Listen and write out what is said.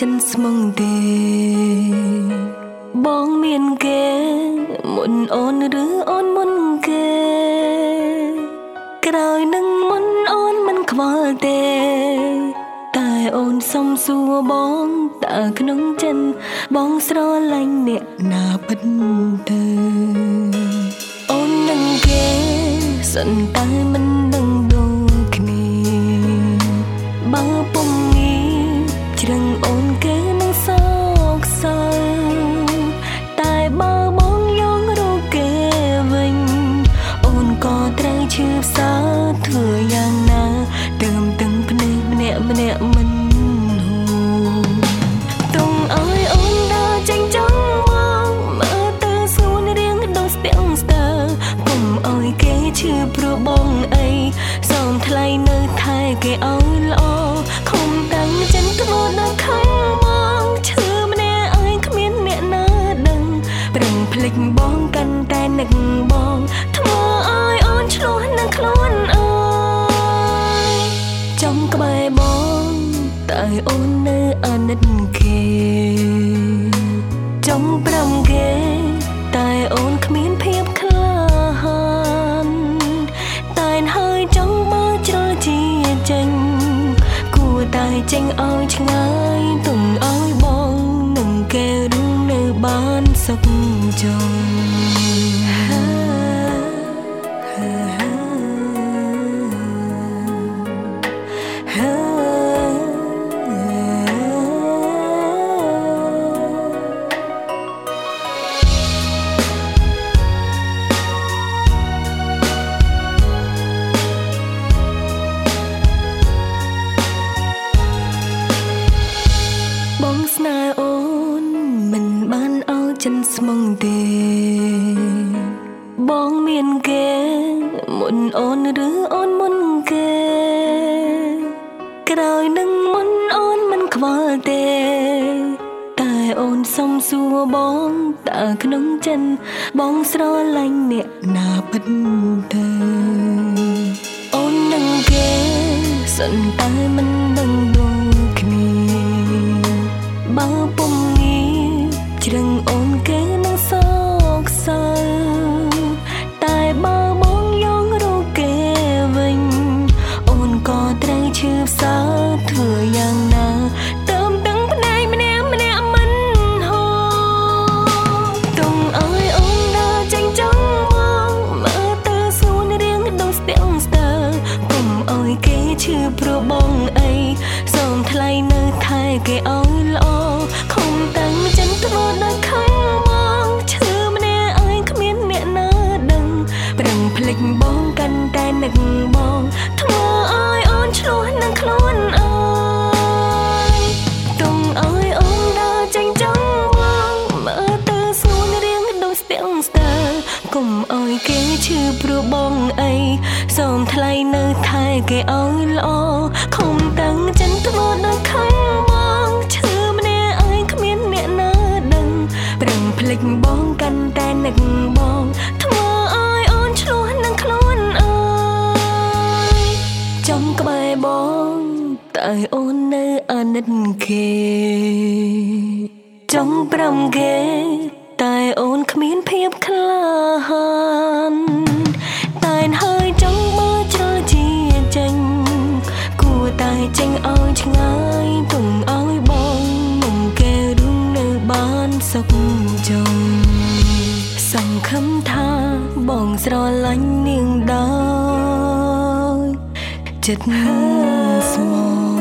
ចិនស្មងទេបងមានគេមុនអូនឬអូនមុនគេក្រោយនឹងមុនអូនមិនខ្វល់ទេ តែអូនសុំសួរបងតើក្នុងចិនបងស្រឡាញ់អ្នកណាពិតទៅអូននឹងគេសិនតែមិន នឹងគេ អូននៅអាណិតគេចំប្រាំគេតែអូនគ្មានភាពខ្លាហានតែហើយចង់មើលជ្រុលជាចេញគួរតែចេញឲ្យឆ្ងាយទុំឲ្យបងនឹងគេរួងនៅបានសុខចង់ ចិនស្មងទេ បងមានគេមុនអូនឬអូនមុនគេ ក្រោយនឹងមុនអូនមិនខ្វល់ទេ តែអូនសុំសួរបងតើក្នុងចិន បងស្រឡាញ់អ្នកណាពិតទៅអូននឹងគេសិនតែមិន គេឈឺព្រោះបងអីសូមថ្លៃនៅថែគេអើយល្អខំតាំងចិនធ្វើដល់ខំមកឈឺម្នាក់អើយគ្មានអ្នកណាដឹងប្រឹងភ្លេចបងកាន់តែនឹកបងធ្វើឲ្យអូនឆ្លោះនឹងខ្លួនអើយទុំអើយអូនដើរចេញចង់មកមើលទៅស្ងួនរៀងដូចស្ទាំងស្ទើកុំអើយគេឈឺព្រោះបងអីសូមថ្លៃនៅថែ គេអើយល្អខំតាំងចិនធ្វើដល់ខំមកឈឺចបងកាន់តែនឹកបងធ្វើឲ្យអូនឆ្លោះនឹងខ្លួនអើយចំក្បែរបងតែអូននៅអាណិតគេចង់ប្រាំគេតែអូនគ្មានភាពក្លាហាន ចេញឲ្យឆ្ងាយទុំឲ្យបងមិនគេរួងនៅបានសុខចង់សង្ឃឹមថាបងស្រឡាញ់នាងដោយចិត្តស្មោះ